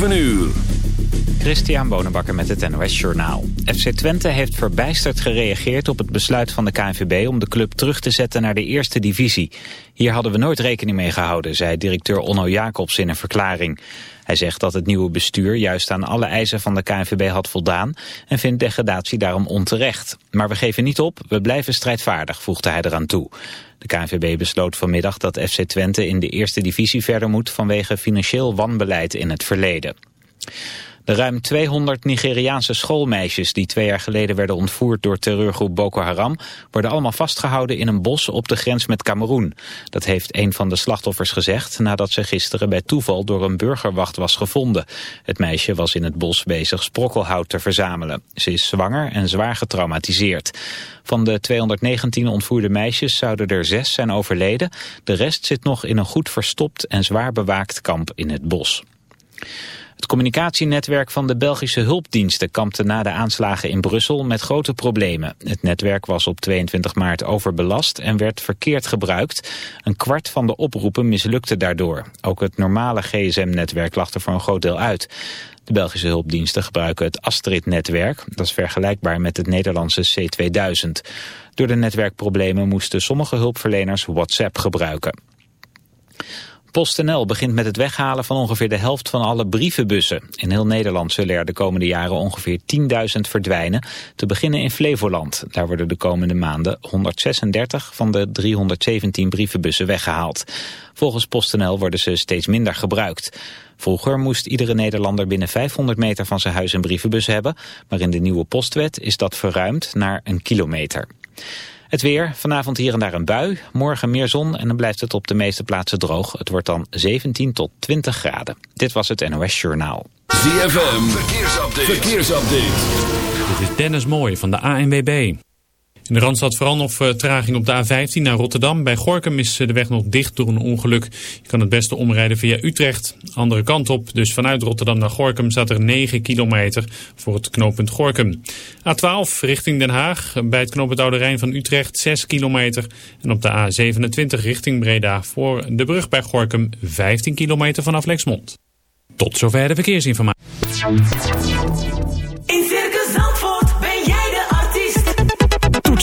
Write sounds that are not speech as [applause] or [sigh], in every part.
7 uur. Christian Bonenbakker met het NOS Journaal. FC Twente heeft verbijsterd gereageerd op het besluit van de KNVB... om de club terug te zetten naar de eerste divisie. Hier hadden we nooit rekening mee gehouden, zei directeur Onno Jacobs in een verklaring. Hij zegt dat het nieuwe bestuur juist aan alle eisen van de KNVB had voldaan... en vindt degradatie daarom onterecht. Maar we geven niet op, we blijven strijdvaardig, voegde hij eraan toe. De KNVB besloot vanmiddag dat FC Twente in de eerste divisie verder moet... vanwege financieel wanbeleid in het verleden. De ruim 200 Nigeriaanse schoolmeisjes die twee jaar geleden werden ontvoerd door terreurgroep Boko Haram worden allemaal vastgehouden in een bos op de grens met Cameroen. Dat heeft een van de slachtoffers gezegd nadat ze gisteren bij toeval door een burgerwacht was gevonden. Het meisje was in het bos bezig sprokkelhout te verzamelen. Ze is zwanger en zwaar getraumatiseerd. Van de 219 ontvoerde meisjes zouden er zes zijn overleden. De rest zit nog in een goed verstopt en zwaar bewaakt kamp in het bos. Het communicatienetwerk van de Belgische hulpdiensten kampte na de aanslagen in Brussel met grote problemen. Het netwerk was op 22 maart overbelast en werd verkeerd gebruikt. Een kwart van de oproepen mislukte daardoor. Ook het normale gsm-netwerk lag er voor een groot deel uit. De Belgische hulpdiensten gebruiken het Astrid-netwerk. Dat is vergelijkbaar met het Nederlandse C2000. Door de netwerkproblemen moesten sommige hulpverleners WhatsApp gebruiken. PostNL begint met het weghalen van ongeveer de helft van alle brievenbussen. In heel Nederland zullen er de komende jaren ongeveer 10.000 verdwijnen. Te beginnen in Flevoland. Daar worden de komende maanden 136 van de 317 brievenbussen weggehaald. Volgens PostNL worden ze steeds minder gebruikt. Vroeger moest iedere Nederlander binnen 500 meter van zijn huis een brievenbus hebben. Maar in de nieuwe postwet is dat verruimd naar een kilometer. Het weer, vanavond hier en daar een bui, morgen meer zon en dan blijft het op de meeste plaatsen droog. Het wordt dan 17 tot 20 graden. Dit was het NOS Journaal. ZFM, verkeersupdate. verkeersupdate. Dit is Dennis Mooij van de ANWB. In de Randstad vooral nog vertraging op de A15 naar Rotterdam. Bij Gorkum is de weg nog dicht door een ongeluk. Je kan het beste omrijden via Utrecht. Andere kant op, dus vanuit Rotterdam naar Gorkum staat er 9 kilometer voor het knooppunt Gorkum. A12 richting Den Haag. Bij het knooppunt Oude Rijn van Utrecht 6 kilometer. En op de A27 richting Breda voor de brug bij Gorkum 15 kilometer vanaf Lexmond. Tot zover de verkeersinformatie.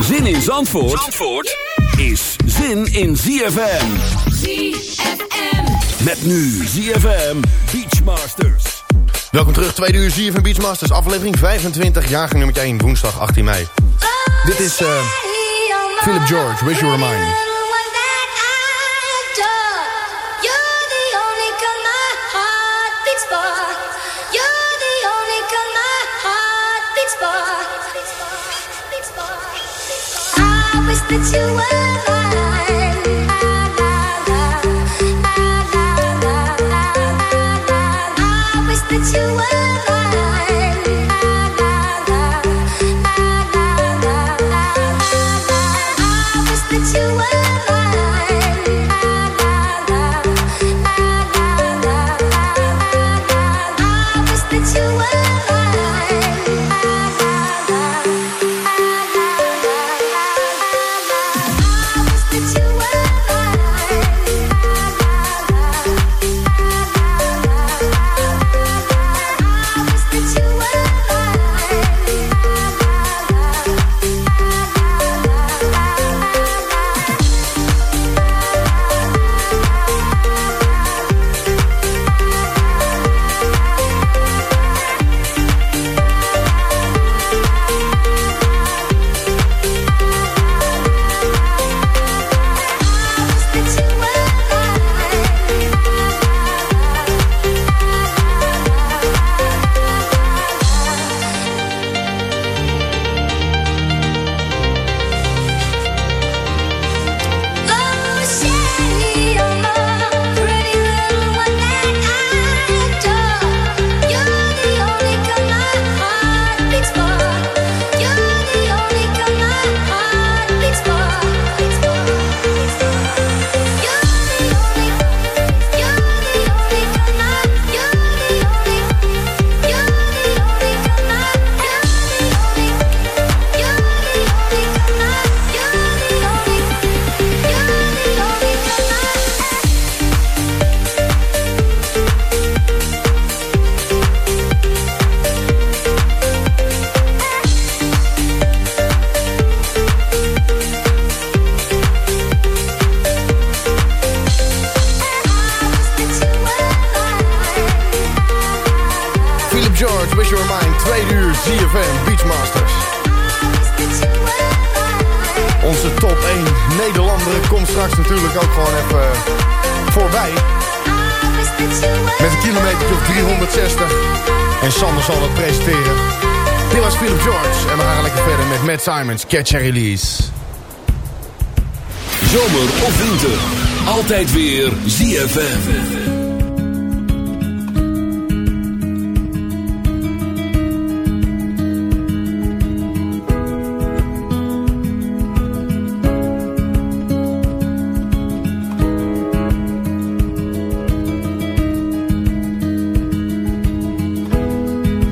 Zin in Zandvoort, Zandvoort is zin in ZFM. ZFM. Met nu ZFM Beachmasters. Welkom terug, tweede uur ZFM Beachmasters, aflevering 25, jaargang nummer 1, woensdag 18 mei. Dit is eh, Philip George, Wish You Were Mine. That you were mine. Simons. Catch and Release. Zomer of winter. Altijd weer ZFM.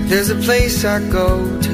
There's a place I go to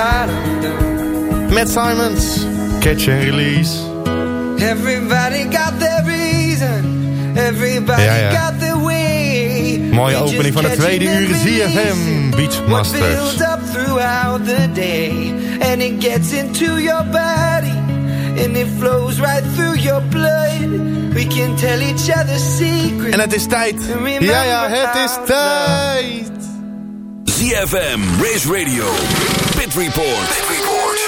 Da. Matt Simons. Catch and Release. Everybody got their reason. Everybody Ja, ja. got their way. Mooie We opening van de tweede and uur ZFM Beachmasters. builds up throughout the day. And it gets into your body. And it flows right through your blood. We can tell each other secrets. En het is tijd. Ja, ja, het is tijd. ZFM, Race Radio, Pit Report. Pit Report.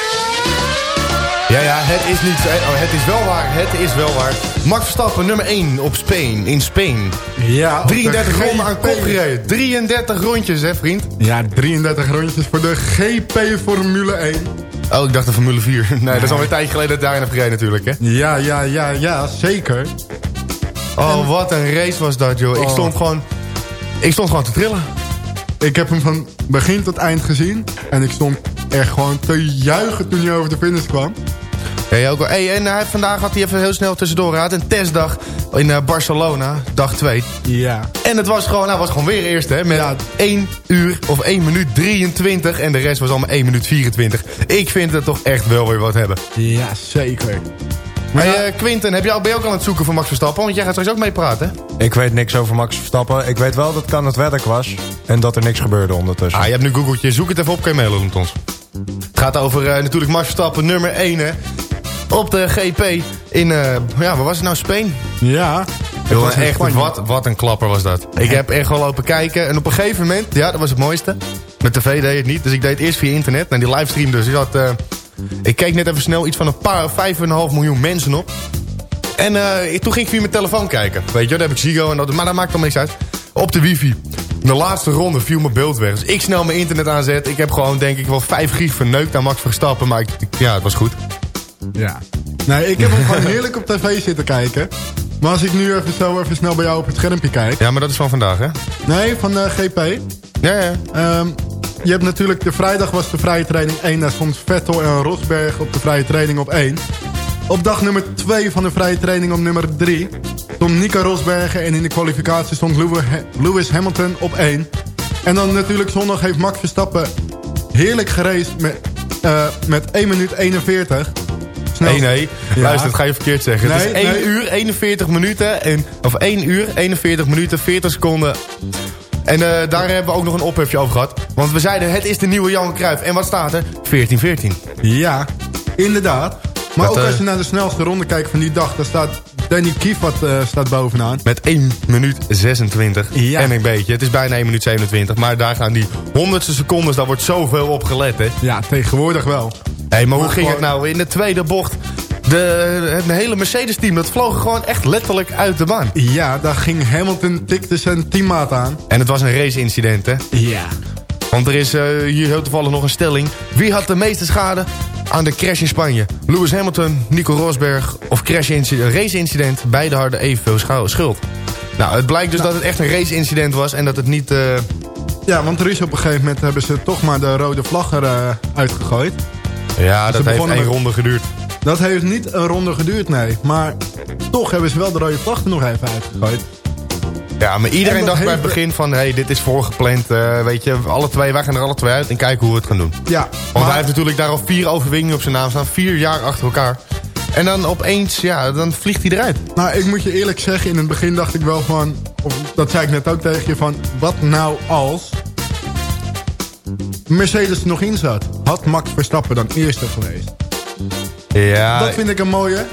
Ja, ja, het is niet... Oh, het is wel waar, het is wel waar. Max Verstappen, nummer 1 op Spain, in Spain. Ja, op de 33 ronden aan kop gereden. 33 rondjes, hè, vriend? Ja, 33 rondjes voor de GP Formule 1. Oh, ik dacht de Formule 4. [laughs] Nee, dat is alweer een tijdje geleden dat ik daarin heb gereden natuurlijk, hè? Ja, ja, ja, ja, zeker. Oh, wat een race was dat, joh. Ik Oh. stond gewoon... Ik stond gewoon te trillen. Ik heb hem van begin tot eind gezien. En ik stond echt gewoon te juichen toen hij over de finish kwam. Jij ook wel. Hey, en hij, vandaag had hij even heel snel tussendoor gehad. Een testdag in eh, Barcelona, dag 2. Ja. En het was gewoon, nou, was gewoon weer eerst, hè. Met 1 uur of 1 minuut 23. En de rest was allemaal 1 minuut 24. Ik vind het toch echt wel weer wat hebben. Ja, zeker. Maar hey, eh, Quinten, heb jij, ben je ook aan het zoeken voor Max Verstappen? Want jij gaat straks ook mee praten. Ik weet niks over Max Verstappen. Ik weet wel dat het aan het werk was. En dat er niks gebeurde ondertussen. Ah, je hebt nu Googletje. Zoek het even op, kan je mailen met ons. Het gaat over eh, natuurlijk Max Verstappen, nummer 1, hè. Op de GP in, eh, ja, waar was het nou, Speen? Ja. Echt, Spanje. wat, wat een klapper was dat. Ik heb echt wel lopen kijken. En op een gegeven moment, ja, dat was het mooiste. Met tv deed het niet. Dus ik deed het eerst via internet. En die livestream dus. Ik, had, eh, ik keek net even snel iets van een paar, 5,5 miljoen mensen op. En toen ging ik via mijn telefoon kijken. Weet je, daar heb ik Ziggo en dat. Maar dat maakt dan niks uit. Op de wifi. In de laatste ronde viel mijn beeld weg. Dus ik snel mijn internet aanzet. Ik heb gewoon denk ik wel 5 gig verneukt aan Max Verstappen. Maar ik, ja, het was goed. Ja. Nee, ik heb hem gewoon heerlijk op tv zitten kijken. Maar als ik nu even zo even snel bij jou op het schermpje kijk. Ja, maar dat is van vandaag, hè? Nee, van de GP. Ja, ja. Ehm, je hebt natuurlijk, de vrijdag was de vrije training 1. Daar stond Vettel en Rosberg op de vrije training op 1. Op dag nummer 2 van de vrije training op nummer 3... stond Nico Rosbergen en in de kwalificatie stond Lewi- Lewis Hamilton op 1. En dan natuurlijk zondag heeft Max Verstappen heerlijk geraced met, eh, met 1 minuut 41. Snel- Nee, nee. Ja. Luister, dat ga je verkeerd zeggen. het Nee, is 1 nee. uur 41 minuten. En, of 1 uur 41 minuten 40 seconden. En eh, daar hebben we ook nog een ophefje over gehad. Want we zeiden, het is de nieuwe Johan Cruijff. En wat staat er? 14-14. Ja, inderdaad. Maar Dat, ook eh, als je naar de snelste ronde kijkt van die dag... dan staat Danny Kiefat eh staat bovenaan. Met 1 minuut 26. Ja. En een beetje. Het is bijna 1 minuut 27. Maar daar gaan die honderdste secondes. Daar wordt zoveel op gelet, hè. Ja, tegenwoordig wel. Hé, maar hoe ging het nou? In de tweede bocht. De, het hele Mercedes-team, dat vloog gewoon echt letterlijk uit de baan. Ja, daar ging Hamilton, tikte zijn teammaat aan. En het was een race-incident, hè? Ja. Want er is eh, hier heel toevallig nog een stelling. Wie had de meeste schade aan de crash in Spanje? Lewis Hamilton, Nico Rosberg of crash race-incident? Beide hadden evenveel schuld. Nou, het blijkt dus dat het echt een race-incident was en dat het niet... eh, Ja, want er is op een gegeven moment hebben ze toch maar de rode vlag er eh, uitgegooid. Ja, dat heeft één met- ronde geduurd. Dat heeft niet een ronde geduurd, nee. Maar toch hebben ze wel de rode vlag er nog even uitgegooid. Ja, maar En iedereen dacht bij het begin van... hé, hey, dit is voorgepland, eh, weet je, alle twee, wij gaan er alle twee uit... en kijken hoe we het gaan doen. Ja, Want maar- hij heeft natuurlijk daar al vier overwinningen op zijn naam staan. Vier jaar achter elkaar. En dan opeens, ja, dan vliegt hij eruit. Nou, ik moet je eerlijk zeggen, in het begin dacht ik wel van... Of, dat zei ik net ook tegen je van... Wat nou als... Mercedes er nog in zat? Had Max Verstappen dan eerste geweest? Ja, dat vind ik een mooie.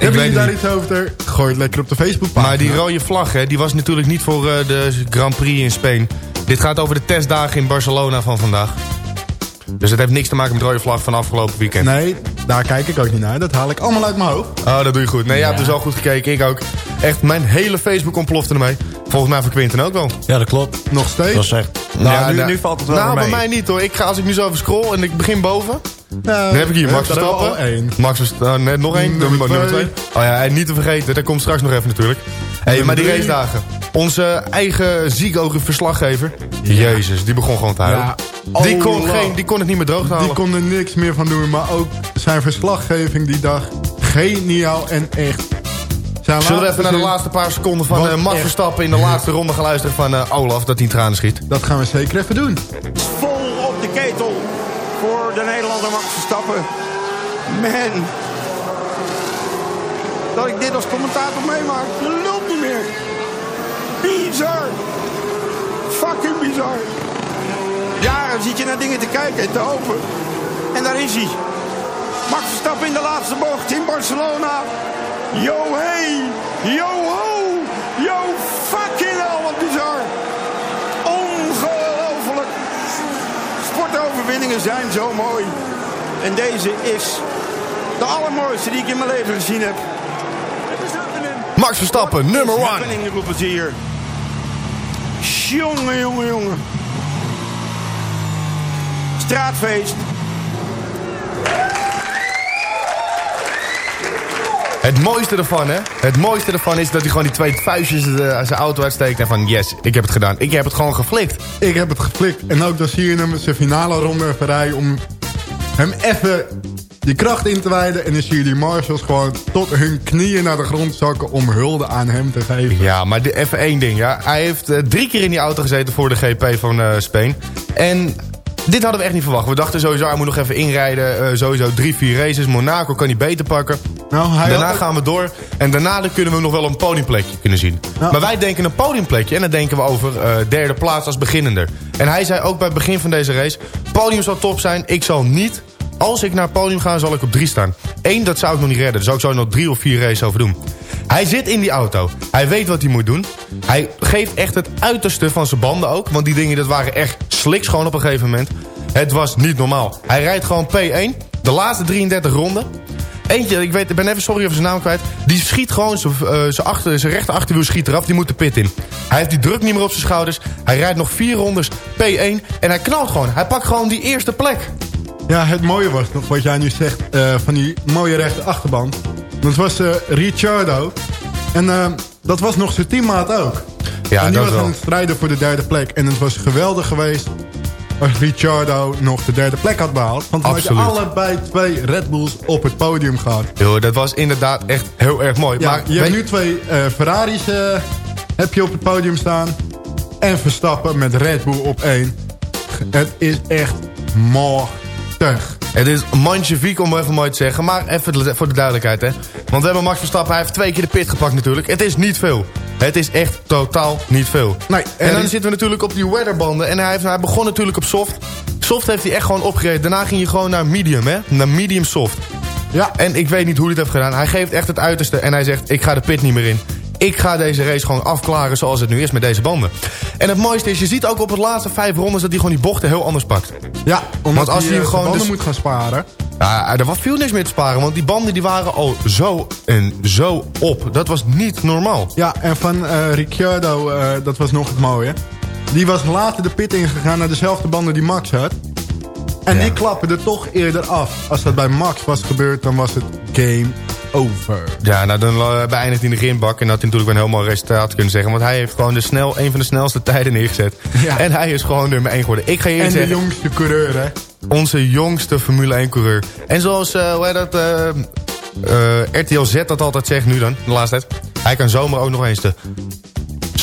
Hebben jullie daar niet. iets over? Gooi het lekker op de Facebookpagina. maar die rode vlag, hè, die was natuurlijk niet voor eh, de Grand Prix in Spanje. Dit gaat over de testdagen in Barcelona van vandaag. Dus het heeft niks te maken met de rode vlag van afgelopen weekend. Nee, daar kijk ik ook niet naar. Dat haal ik allemaal uit mijn hoofd. Oh, dat doe je goed. Nee, jij hebt dus al goed gekeken. Ik ook. Echt, mijn hele Facebook ontplofte ermee. Volgens mij voor Quinten ook wel. Ja, dat klopt. Nog steeds? Dat is echt... Nou, nu, nu valt het wel Nou, bij mij niet hoor. Ik ga, als ik nu zo even scroll en ik begin boven... Dan heb ik hier Max Verstappen. één. Max Verstappen. net nog één. Nummer Nummer, twee. twee. Oh ja, en niet te vergeten. Dat komt straks nog even natuurlijk. Hey, maar die race dagen. Onze eigen ziekogen verslaggever. Jezus, die begon gewoon te huilen. Ja, die, oh, kon la. geen, die kon het niet meer droog halen. Die kon er niks meer van doen. Maar ook zijn verslaggeving die dag. Geniaal en echt. Zijn Zullen we even naar de laatste paar seconden van eh, Max. Verstappen in de laatste ronde gaan luisteren van eh, Olaf, dat hij in tranen schiet. Dat gaan we zeker even doen. vol op de ketel voor de Nederlander Max Verstappen. Man. Dat ik dit als commentator meemaak, lult niet meer. Bizar. Fucking bizar. Jaren zit je naar dingen te kijken en te hopen. En daar is hij. Max Verstappen in de laatste bocht in Barcelona. Yo hey. Yo ho. Sportoverwinningen zijn zo mooi. En deze is de allermooiste die ik in mijn leven gezien heb. Max Verstappen. Happening roepen ze hier. Jongen, jongen, jongen. Straatfeest. Het mooiste ervan, hè? Het mooiste ervan is dat hij gewoon die twee vuistjes eh, uit zijn auto uitsteekt. En van, yes, ik heb het gedaan. Ik heb het gewoon geflikt. Ik heb het geflikt. En ook dan zie je hem zijn finale ronde even rijden om hem even... die kracht in te wijden. En dan zie je die marshals gewoon tot hun knieën naar de grond zakken om hulde aan hem te geven. Ja, maar de- even één ding. Ja. Hij heeft eh, drie keer in die auto gezeten voor de GP van eh Spanje. En dit hadden we echt niet verwacht. We dachten sowieso, hij moet nog even inrijden. eh, sowieso drie, vier races. Monaco kan hij beter pakken. Nou, hij daarna gaan we door. En daarna kunnen we nog wel een podiumplekje kunnen zien. Maar wij denken een podiumplekje. En dan denken we over eh, derde plaats als beginnender. En hij zei ook bij het begin van deze race... podium zal top zijn. Ik zal niet... Als ik naar het podium ga, zal ik op drie staan. Eén, dat zou ik nog niet redden. Daar zou ik zo nog drie of vier races over doen. Hij zit in die auto. Hij weet wat hij moet doen. Hij geeft echt het uiterste van zijn banden ook. Want die dingen dat waren echt sliks gewoon op een gegeven moment. Het was niet normaal. Hij rijdt gewoon P1. De laatste 33 ronden. Eentje, ik, weet, ik ben even sorry over zijn naam kwijt. Die schiet gewoon zijn eh, achter- schiet eraf. Die moet de pit in. Hij heeft die druk niet meer op zijn schouders. Hij rijdt nog vier rondes P1. En hij knalt gewoon. Hij pakt gewoon die eerste plek. Ja, het mooie was nog wat jij nu zegt eh, van die mooie rechte achterband. Dat was eh Ricciardo. En eh, dat was nog zijn teammaat ook. Ja, en die dat was wel. aan het strijden voor de derde plek. En het was geweldig geweest als Ricciardo nog de derde plek had behaald. Want dan had je Absoluut. allebei twee Red Bulls op het podium gehad. Yo, dat was inderdaad echt heel erg mooi. Ja, maar je hebt nu twee eh, Ferraris heb je op het podium staan. En Verstappen met Red Bull op één. Het is echt machtig. Het is magnifiek om even mooi te zeggen. Maar even voor de duidelijkheid, hè. Want we hebben Max Verstappen, hij heeft twee keer de pit gepakt natuurlijk. Het is niet veel. Het is echt totaal niet veel. Nee, en en dan zitten we natuurlijk op die weatherbanden. En hij, heeft, hij begon natuurlijk op soft. Soft heeft hij echt gewoon opgereden. Daarna ging hij gewoon naar medium, hè. Naar medium soft. Ja. En ik weet niet hoe hij het heeft gedaan. Hij geeft echt het uiterste. En hij zegt, ik ga de pit niet meer in. Ik ga deze race gewoon afklaren zoals het nu is met deze banden. En het mooiste is, je ziet ook op het laatste vijf rondes... dat hij gewoon die bochten heel anders pakt. Ja, omdat Want als hij eh, gewoon banden dus- moet gaan sparen. Ja, er was veel niks meer te sparen, want die banden die waren al zo en zo op. Dat was niet normaal. Ja, en van eh, Ricciardo, eh, dat was nog het mooie. Die was later de pit ingegaan naar dezelfde banden die Max had. En die klappen er toch eerder af. Als dat bij Max was gebeurd, dan was het game over. Ja, nou dan eh, beëindigt hij in de grindbak. En dat hij natuurlijk wel een heel mooi resultaat kunnen zeggen. Want hij heeft gewoon de snel, een van de snelste tijden neergezet. Ja. En hij is gewoon nummer 1 geworden. Ik ga je En eerlijk de zeggen, jongste coureur, hè. onze jongste Formule 1 coureur. En zoals, eh hoe heet dat, eh, eh, RTL Z dat altijd zegt nu dan, de laatste tijd. Hij kan zomaar ook nog eens de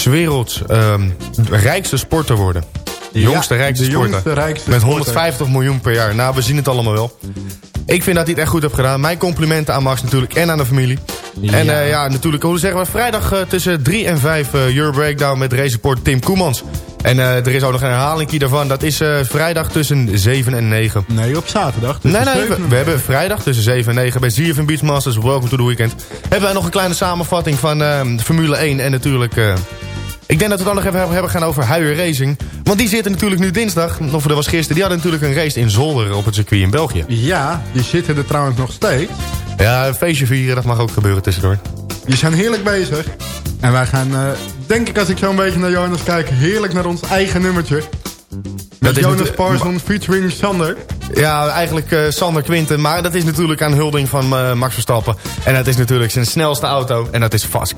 werelds ehm, rijkste sporter worden. De Ja, jongste rijkste de sporter. jongste rijkste Met sporter. 150 miljoen per jaar. Nou, we zien het allemaal wel. Ik vind dat hij het echt goed heeft gedaan. Mijn complimenten aan Max natuurlijk en aan de familie. En eh, ja, natuurlijk, hoe zeggen we, vrijdag eh, tussen 3 en 5 eh Euro Breakdown met raceport Tim Koemans. En er is ook nog een herhaling daarvan. Dat is vrijdag tussen 7 en 9. Nee, op zaterdag. Nee, tussen nee, we, hebben vrijdag tussen 7 en 9 bij ZFM Beachmasters. Welcome to the weekend. Hebben wij nog een kleine samenvatting van Formule 1 en natuurlijk... ik denk dat we het dan nog even hebben- gaan over Huijer Racing. Want die zitten natuurlijk nu dinsdag, of dat was gisteren... die hadden natuurlijk een race in Zolder op het circuit in België. Ja, die zitten er trouwens nog steeds. Ja, een feestje vieren, dat mag ook gebeuren tussendoor. Die zijn heerlijk bezig. En wij gaan, eh, denk ik als ik zo een beetje naar Jonas kijk... heerlijk naar ons eigen nummertje. Met Jonas Parson featuring Sander. Ja, eigenlijk eh, Sander Quinten. Maar dat is natuurlijk aan hulding van eh, Max Verstappen. En dat is natuurlijk zijn snelste auto. En dat is Fast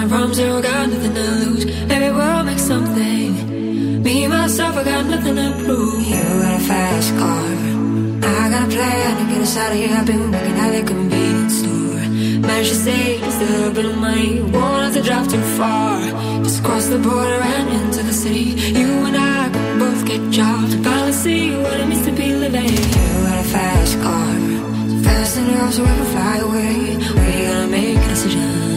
Starting from zero, got nothing to lose. Maybe we'll make something. Me myself, I got nothing to prove. You got a fast car. I got a plan to get us out of here. I've been working at the convenience store. Managed to save just a little bit of money. Won't have to drive too far. Just cross the border and into the city. You and I can both get jobs. Finally see what it means to be living. You got a fast car. So fast enough so we can fly away. We gotta make a decision.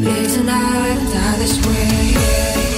Live tonight die this way.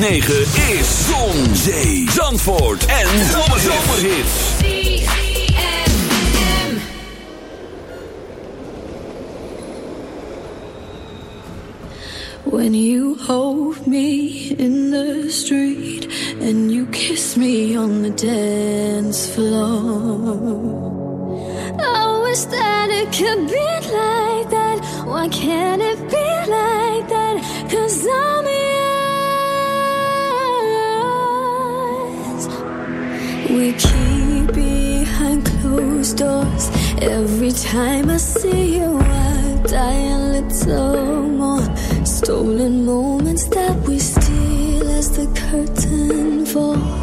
106.9 curtain falls.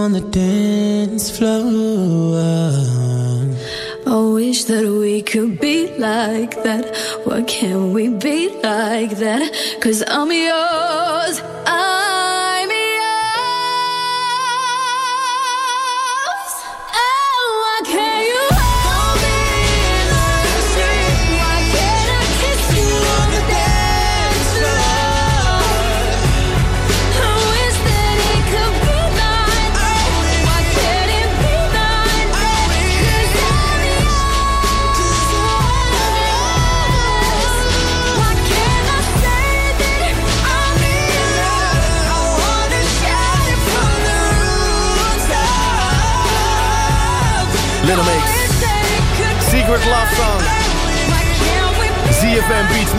on the dance floor. I wish that we could be like that. Why can't we be like that? Cause I'm yours.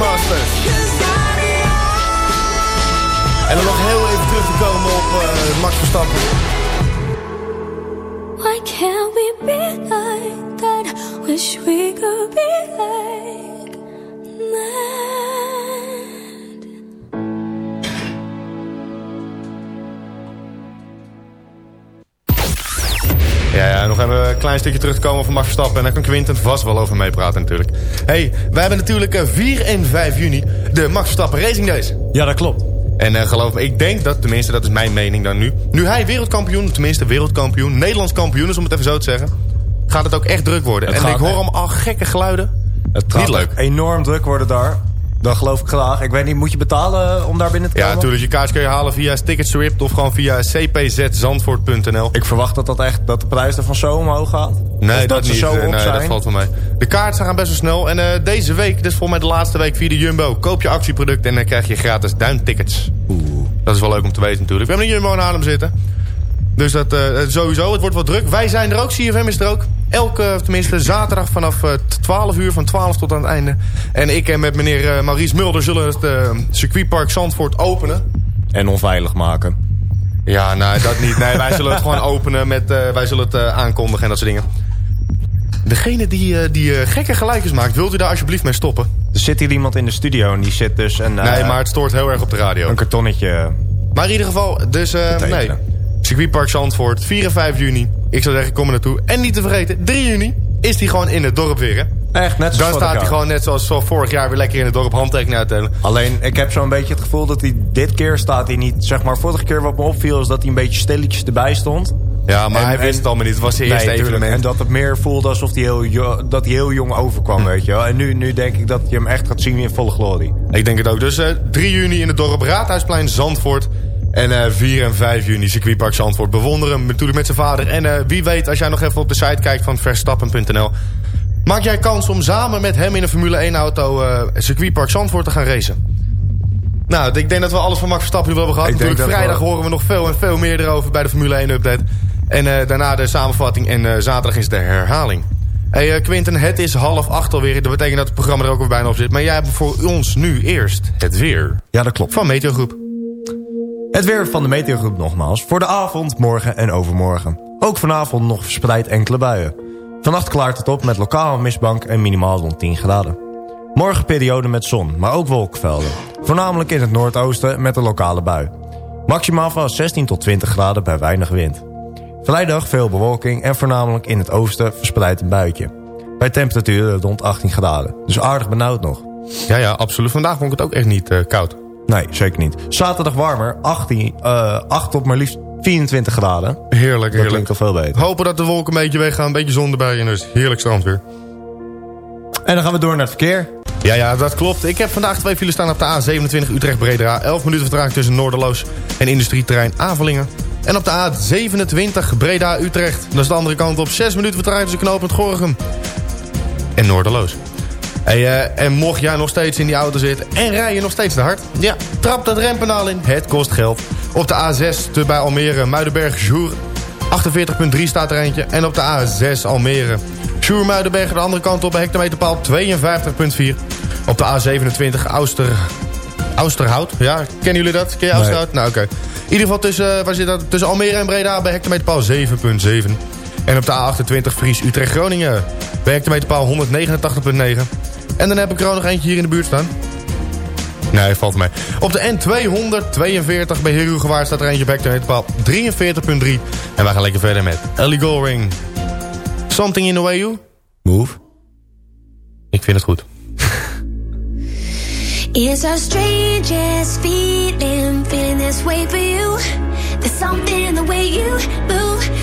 Beachmasters. En dan nog heel even terug te komen op uh, Max Verstappen. Why can't we be like that? Wish we could be like Ja, nog even een klein stukje terug te komen van Max Verstappen. En daar kan Quinten vast wel over meepraten natuurlijk. hey, wij hebben natuurlijk eh, 4 en 5 juni de Max Verstappen Racing Days. Ja, dat klopt. En eh, geloof me, ik denk dat, tenminste dat is mijn mening dan nu... nu hij wereldkampioen, tenminste wereldkampioen, Nederlands kampioen is om het even zo te zeggen... gaat het ook echt druk worden. Het en ik hoor hem al gekke geluiden. Het Niet gaat leuk. echt enorm druk worden daar. Dat geloof ik graag. Ik weet niet, moet je betalen om daar binnen te Ja, komen? natuurlijk. Je kaartje kun je halen via Ticketswip of gewoon via cpzzandvoort.nl. Ik verwacht dat, dat, echt, dat de prijs er van zo omhoog gaat. Nee, dat, ze niet. zo op nee, zijn. dat valt wel mee. De kaarten gaan best wel snel. En eh, deze week, is volgens mij de laatste week via de Jumbo. Koop je actieproduct en dan krijg je gratis duintickets. Oeh. Dat is wel leuk om te weten natuurlijk. We hebben een Jumbo in Haarlem zitten. Dus dat eh, sowieso, het wordt wat druk. Wij zijn er ook, CFM is er ook. Elke, tenminste zaterdag vanaf eh, 12 uur, van 12 tot aan het einde. En ik en met meneer eh, Maurice Mulder zullen het eh, circuitpark Zandvoort openen. En onveilig maken. Ja, nee, dat niet. Nee, wij zullen het gewoon openen met... eh, wij zullen het eh, aankondigen en dat soort dingen. Degene die, eh, die eh, gekke geluidjes maakt, wilt u daar alsjeblieft mee stoppen? Er zit hier iemand in de studio en die zit dus een... eh, nee, maar het stoort heel erg op de radio. Een kartonnetje. Maar in ieder geval, dus eh, nee. Circuitpark Zandvoort, 4 en 5 juni. Ik zou zeggen, kom er naartoe. En niet te vergeten, 3 juni is hij gewoon in het dorp weer, hè? Echt, net zoals Dan staat hij gewoon net zoals zo vorig jaar weer lekker in het dorp handtekeningen uitdelen. Alleen, ik heb zo'n beetje het gevoel dat hij dit keer staat hij niet... Zeg maar, vorige keer wat me opviel is dat hij een beetje stilletjes erbij stond. Ja, maar En- hij wist het allemaal niet. Het was zijn eerste evenement. En dat het meer voelde alsof hij heel, dat hij heel jong overkwam, weet je wel. En nu, nu denk ik dat je hem echt gaat zien in volle glorie. Ik denk het ook. Dus eh 3 juni in het dorp Raadhuisplein Zandvoort. En eh 4 en 5 juni circuitpark Zandvoort. Bewonderen hem natuurlijk met zijn vader. En eh, wie weet, als jij nog even op de site kijkt van verstappen.nl... maak jij kans om samen met hem in een Formule 1 auto... eh circuitpark Zandvoort te gaan racen. Nou, ik denk dat we alles van Max Verstappen nu wel hebben gehad. Ik Natuurlijk, vrijdag we- horen we nog veel en veel meer erover bij de Formule 1 update. En daarna de samenvatting en zaterdag is de herhaling. Hey Quinten, het is half acht alweer. Dat betekent dat het programma er ook weer bijna op zit. Maar jij hebt voor ons nu eerst het weer. Ja, dat klopt. Van Meteogroep. Het weer van de meteogroep nogmaals. Voor de avond, morgen en overmorgen. Ook vanavond nog verspreid enkele buien. Vannacht klaart het op met lokaal een mistbank en minimaal rond 10 graden. Morgen periode met zon, maar ook wolkenvelden. Voornamelijk in het noordoosten met een lokale bui. Maximaal van 16 tot 20 graden bij weinig wind. Vrijdag veel bewolking en voornamelijk in het oosten verspreid een buitje. Bij temperaturen rond 18 graden. Dus aardig benauwd nog. Ja, ja, absoluut. Vandaag vond ik het ook echt niet eh, koud. Nee, zeker niet. Zaterdag warmer, 18, eh 8 tot maar liefst 24 graden. Heerlijk, Dat heerlijk. klinkt al veel beter. Hopen dat de wolken een beetje weggaan. Een beetje zon erbij. En dus heerlijk strandweer. En dan gaan we door naar het verkeer. Ja, ja, dat klopt. Ik heb vandaag twee files staan op de A27 Utrecht-Breda. 11 minuten vertraging tussen Noorderloos en industrieterrein Avelingen. En op de A27 Breda-Utrecht. Dat is de andere kant op. 6 minuten vertraging tussen knooppunt Gorinchem en Noorderloos. Hey, eh, en mocht jij nog steeds in die auto zitten en rij je nog steeds te hard... ja, trap dat rempedaal in. Het kost geld. Op de A6 te bij Almere, Muidenberg, Joer... 48.3 staat er eentje. En op de A6 Almere, Sjoer Muidenberg de andere kant op... bij hectometerpaal 52.4. Op de A27 Auster, Austerhout. Ja, kennen jullie dat? Ken je Austerhout? Nou, oké. In ieder geval tussen, eh, waar zit dat? tussen Almere en Breda bij hectometerpaal 7.7. En op de A28 Fries Utrecht Groningen bij hectometerpaal 189.9. En dan heb ik er ook nog eentje hier in de buurt staan. Nee, valt mee. Op de N242 bij Herugewaard staat er eentje bij hectometerpaal 43.3. En wij gaan lekker verder met Ellie Goldring. Something in the way you? Move. Ik vind het goed. [laughs] It's our strangest feeling, feeling this way for you. There's something in the way you move,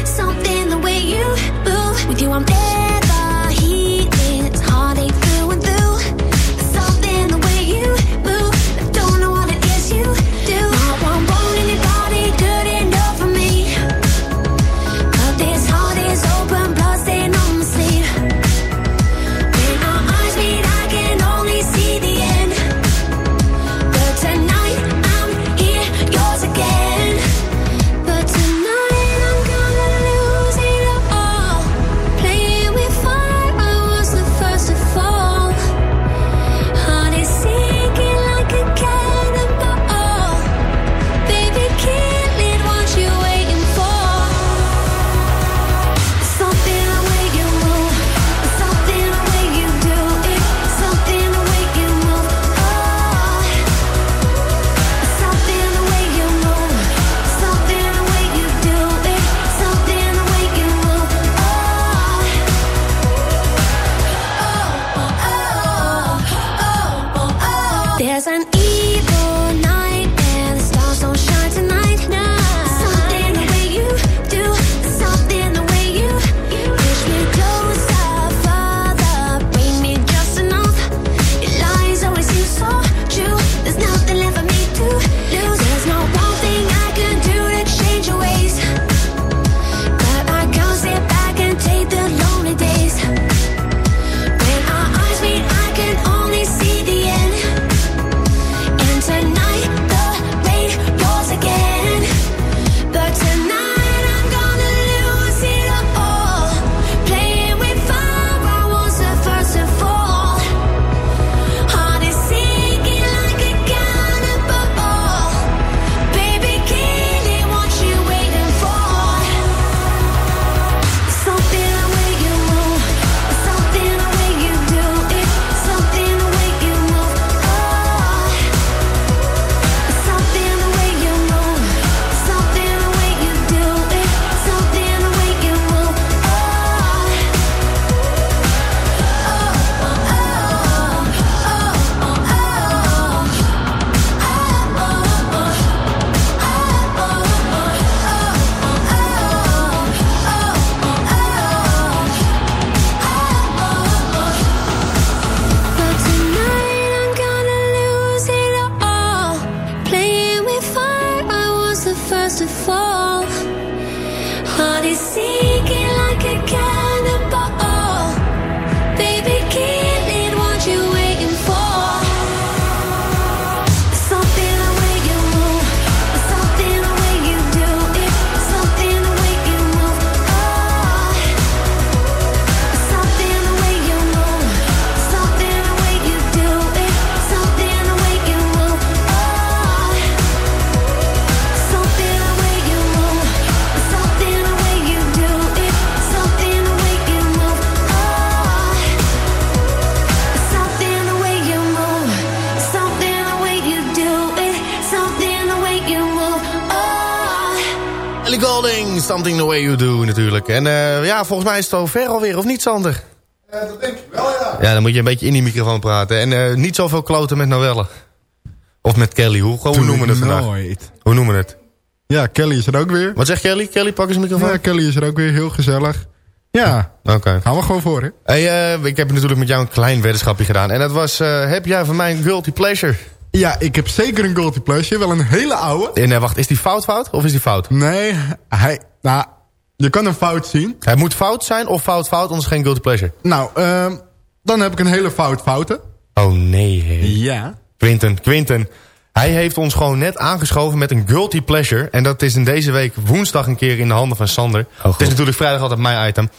En eh, ja, volgens mij is het al ver alweer, of niet Sander? Ja, dat denk ik wel, ja. Ja, dan moet je een beetje in die microfoon praten. En eh, niet zoveel kloten met Noelle. Of met Kelly, hoe, noemen we het vandaag? nooit. Hoe noemen we het? Ja, Kelly is er ook weer. Wat zegt Kelly? Kelly, pak eens een microfoon. Ja, Kelly is er ook weer, heel gezellig. Ja, Oké. gaan we gewoon voor, hè? Hey, eh, ik heb natuurlijk met jou een klein weddenschapje gedaan. En dat was, eh, heb jij van mij een guilty pleasure? Ja, ik heb zeker een guilty pleasure. Wel een hele oude. En eh, wacht, is die fout fout of is die fout? Nee, hij... Nou, je kan een fout zien. Hij moet fout zijn of fout fout, anders geen guilty pleasure. Nou, ehm, dan heb ik een hele fout fouten. Oh nee. Ja. Quinten, Quinten. Hij heeft ons gewoon net aangeschoven met een guilty pleasure. En dat is in deze week woensdag een keer in de handen van Sander. het is natuurlijk vrijdag altijd mijn item.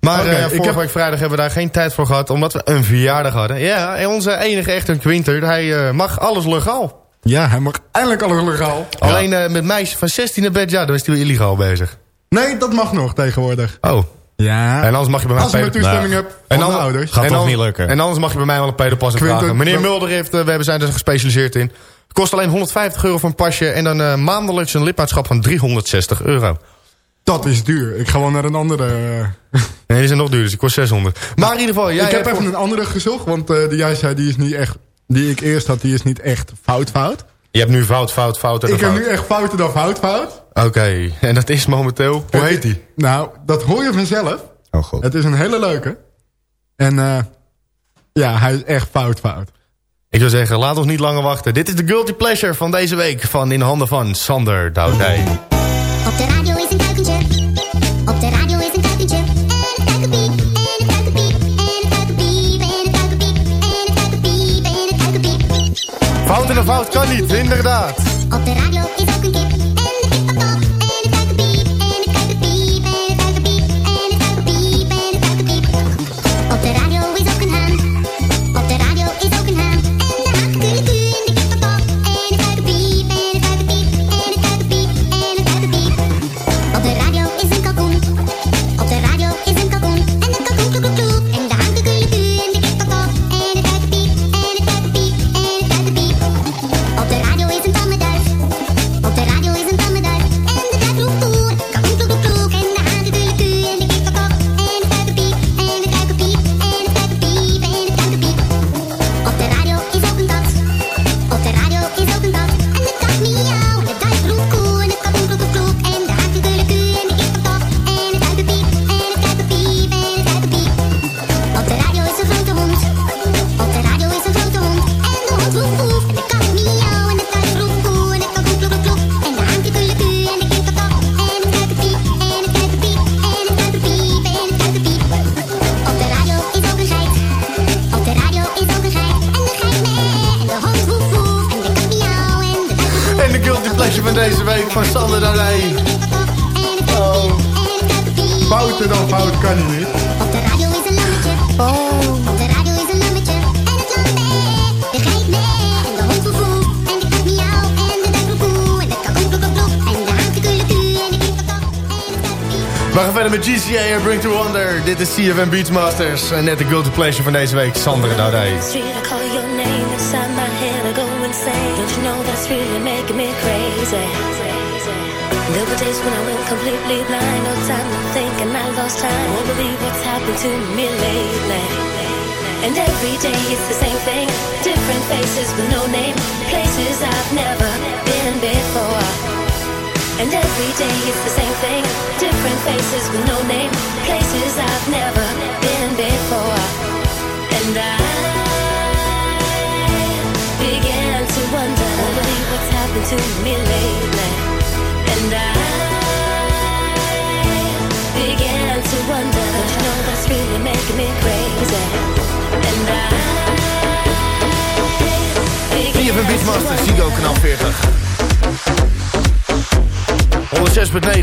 Maar Oké, eh, ik vorige heb- week vrijdag hebben we daar geen tijd voor gehad. Omdat we een verjaardag hadden. Ja, en onze enige echte Quinter. Hij eh, mag alles legaal. Ja, hij mag eindelijk alles legaal. Alleen eh, met meisjes van 16 naar bed, ja, dan is hij weer illegaal bezig. Nee, dat mag nog tegenwoordig. Oh. Ja. En anders mag je bij mij... Als je mijn toestemming Nou, hebt En van de dan- ouders. en dan- En anders mag je bij mij wel een pedopas vragen. Meneer Mulder heeft, eh, we hebben zijn er gespecialiseerd in. Kost alleen 150 euro voor een pasje en dan eh, maandelijks een lidmaatschap van 360 euro. Dat is duur. Ik ga wel naar een andere... eh, Nee, die zijn nog duur, dus die kost 600. Maar in ieder geval, jij ik heb even voor- een andere gezocht, want eh, die jij zei, die is niet echt... Die ik eerst had, die is niet echt fout fout. Je hebt nu fout, fout, fout en Ik heb fout. nu echt fouten dan fout fout. Oké, en dat is momenteel... Hoe heet die? Nou, dat hoor je vanzelf. Oh god. Het is een hele leuke. En eh, ja, hij is echt fout fout. Ik zou zeggen, laat ons niet langer wachten. Dit is de Guilty Pleasure van deze week van In de Handen van Sander Doudij. Op de radio is een kuikentje. Op de radio Fout en een fout kan niet, inderdaad. Op de radio is ook een kip. CFM Beachmasters. En net de guilty pleasure van deze week, me crazy? There were days when I went completely blind, no time to think, and I lost time. Won't believe what's happened to me lately. And every day it's the same thing, different faces with no name, places I've never been before. And every day it's the same thing, different faces with no name, to me lately. And I began to wonder, don't you know that's really making me crazy? And I CFM Beachmasters, Zigo kanaal 40. 106.9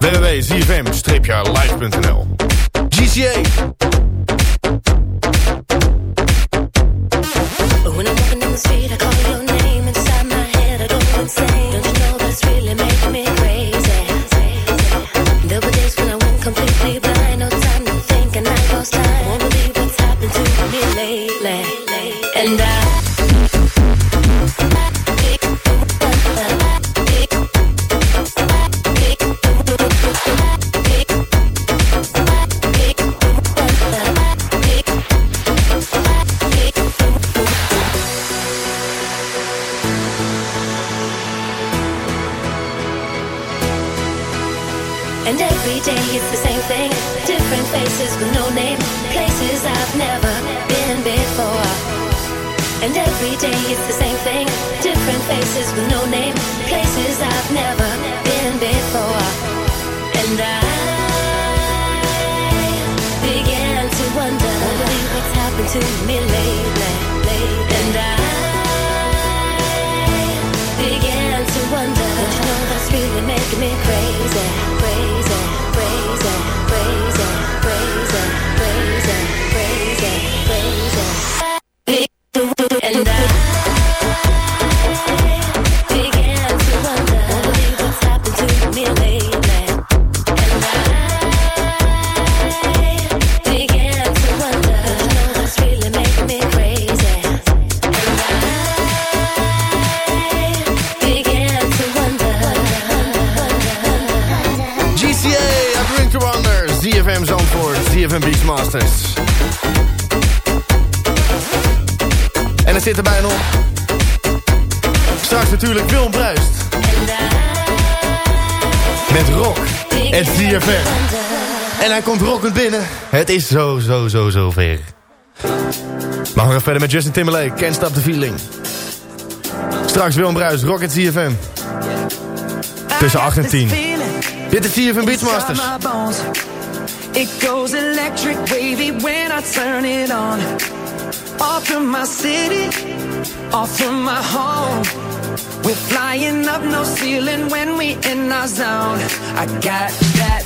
www.zfm-live.nl GCA hij komt rockend binnen Het is zo, zo, zo, zo ver Maar we gaan verder met Justin Timberlake Can't Stop the Feeling Straks Willem Bruist, Rock en ZFM Tussen 8 en 10 Dit is CFM Beachmasters. Inside my bones. It goes electric wavy when I turn it on. Off from my city, off from my home. We're flying up no ceiling when we in our zone. I got that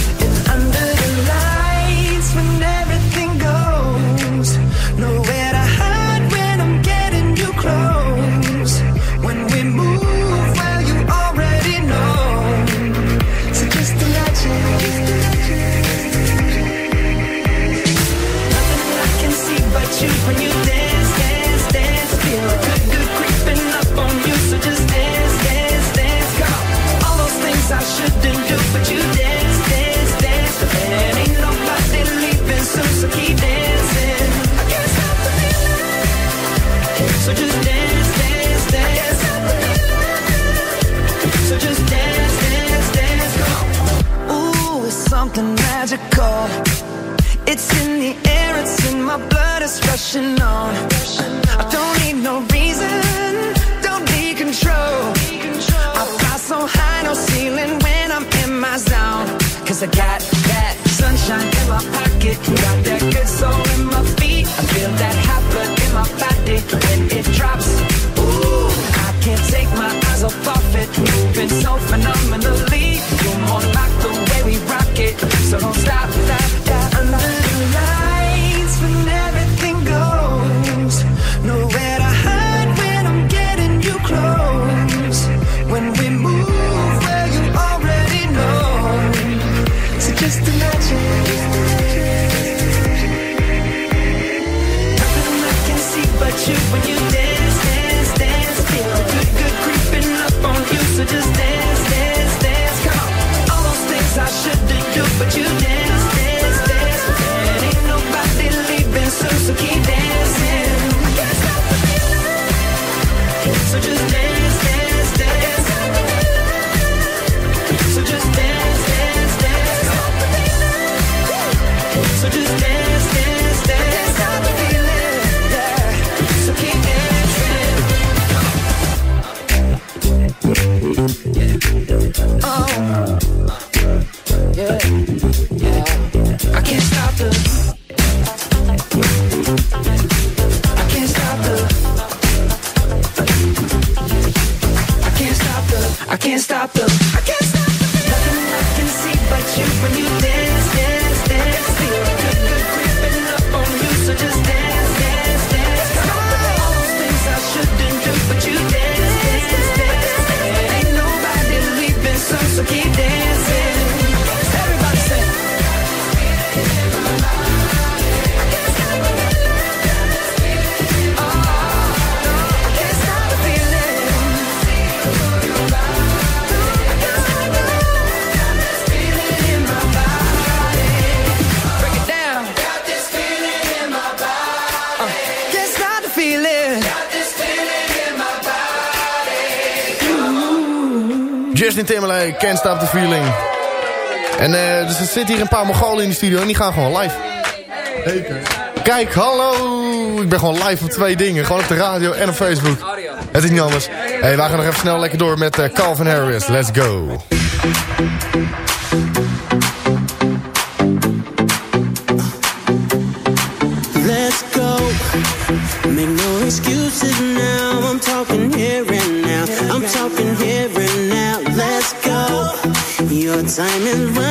Can't Stop the Feeling. En eh, dus er zitten hier een paar Mongolen in de studio en die gaan gewoon live. Kijk, hallo! Ik ben gewoon live op twee dingen. Gewoon op de radio en op Facebook. Het is niet anders. Hey, wij gaan nog even snel lekker door met uh, Calvin Harris. Let's go! Let's go. Make no excuses. Diamond run.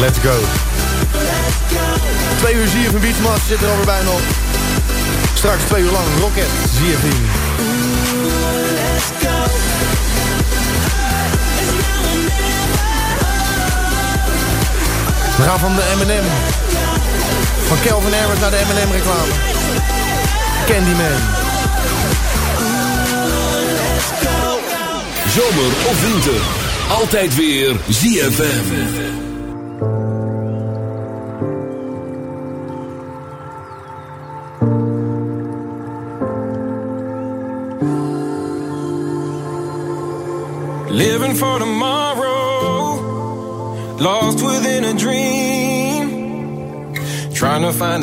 Let's go. Twee uur ZFM Beachmaster zit er alweer bijna op. Straks twee uur lang Rocket ZFM. We gaan van de M&M. Van Kelvin Harris naar de M&M reclame. Candyman. Zomer of winter. Altijd weer ZFM.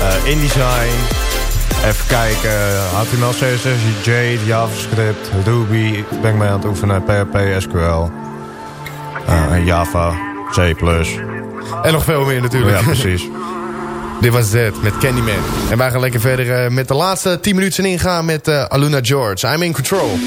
Eh, InDesign. Even kijken, HTML, CSS, Jade, JavaScript, Ruby. Ben mij aan het oefenen, PHP, SQL, eh, Java, C+. En nog veel meer natuurlijk. Ja, precies. [laughs] Dit was Zed met Candyman. En wij gaan lekker verder eh, met de laatste 10 minuten ingaan met Aluna George. I'm in control.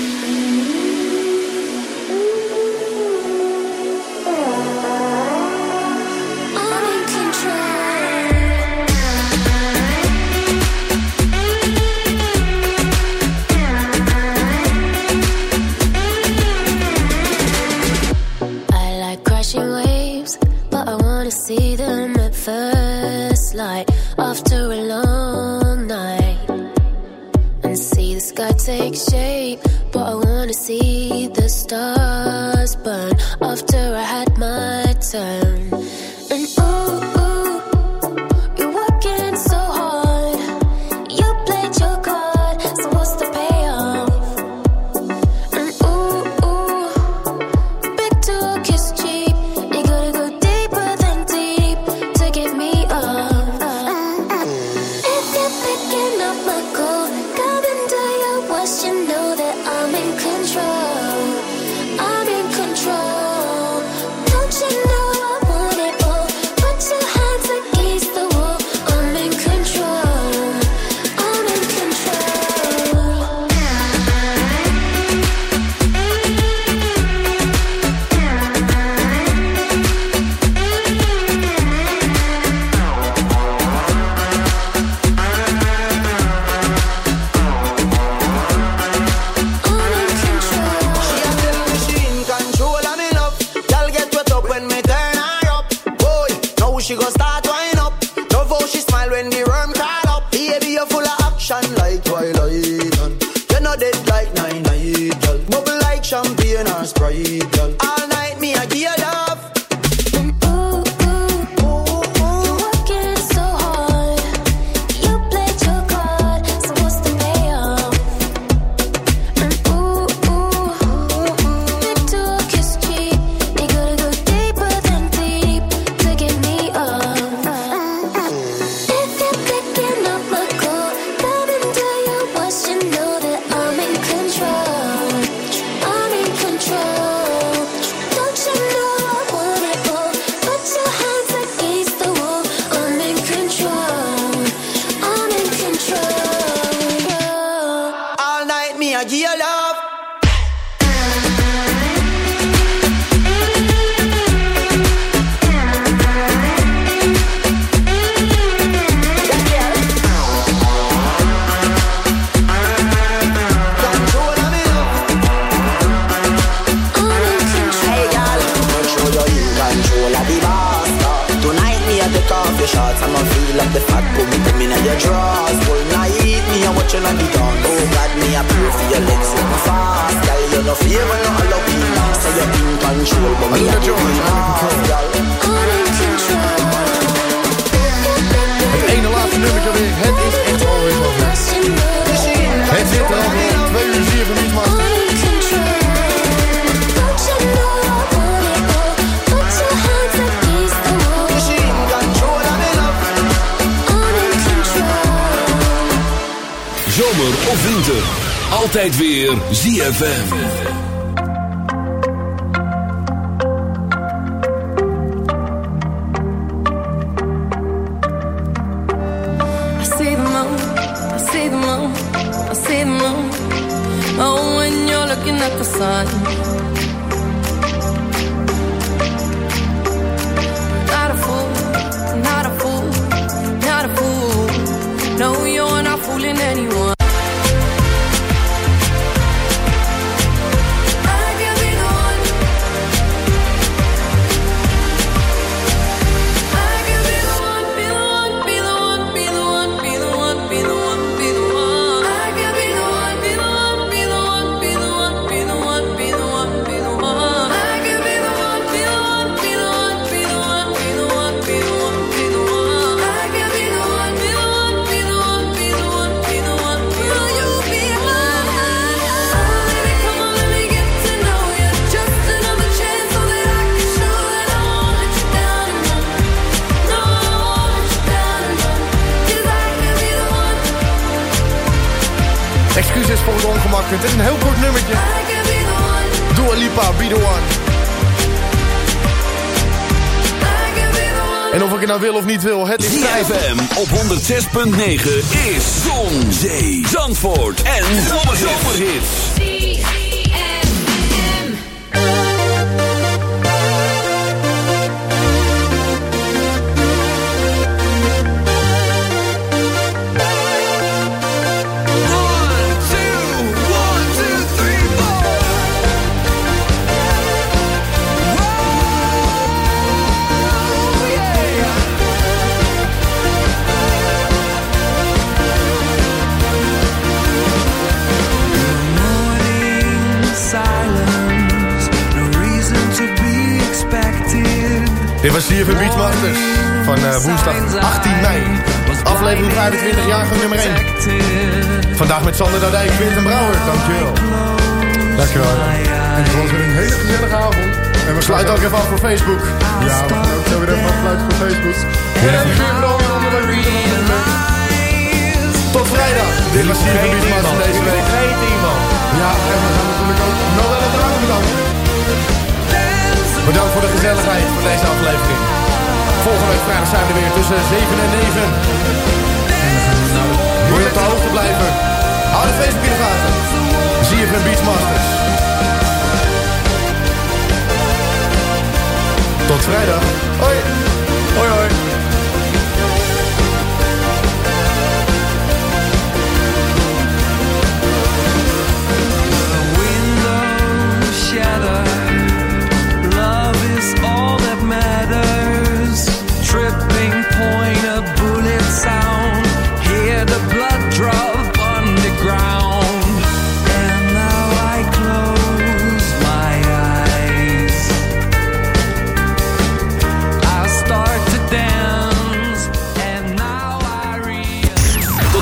she go start wine up. Love how she smile when the worm call up. Baby, you full of action like twilight. You're not dead like nine night, girl. Bubble like champagne or Sprite, girl. I Zomer of winter. Altijd weer ZFM. I the. Not a fool, not a fool, not a fool. No, you're not fooling anyone. Het is een heel kort nummertje. Dua Lipa, Be The One. En of ik het nou wil of niet wil, het is. ZFM op 106.9 is Zon, Zee, Zandvoort en Zomerhits. CFM Beachmasters van woensdag 18 mei. Aflevering 25 jaar van nummer 1. Vandaag met Sander Dardijk, Quinten Brouwer. Dankjewel. Dankjewel. En het was weer een hele gezellige avond. En we sluiten ook even af voor Facebook. Ja, we gaan ook zo weer even afsluiten voor Facebook. En dan weer vooral weer onderweg Tot vrijdag. Dit was CFM Beachmasters deze week. Ja, en we gaan natuurlijk ook Noël en Drank bedanken. Bedankt voor de gezelligheid van deze aflevering. Volgende week vrijdag zijn we er weer tussen 7 en 9. Moet je op de hoogte blijven. Hou de Facebook in de gaten. Zie je van Beachmasters. Tot vrijdag. Hoi. Hoi hoi.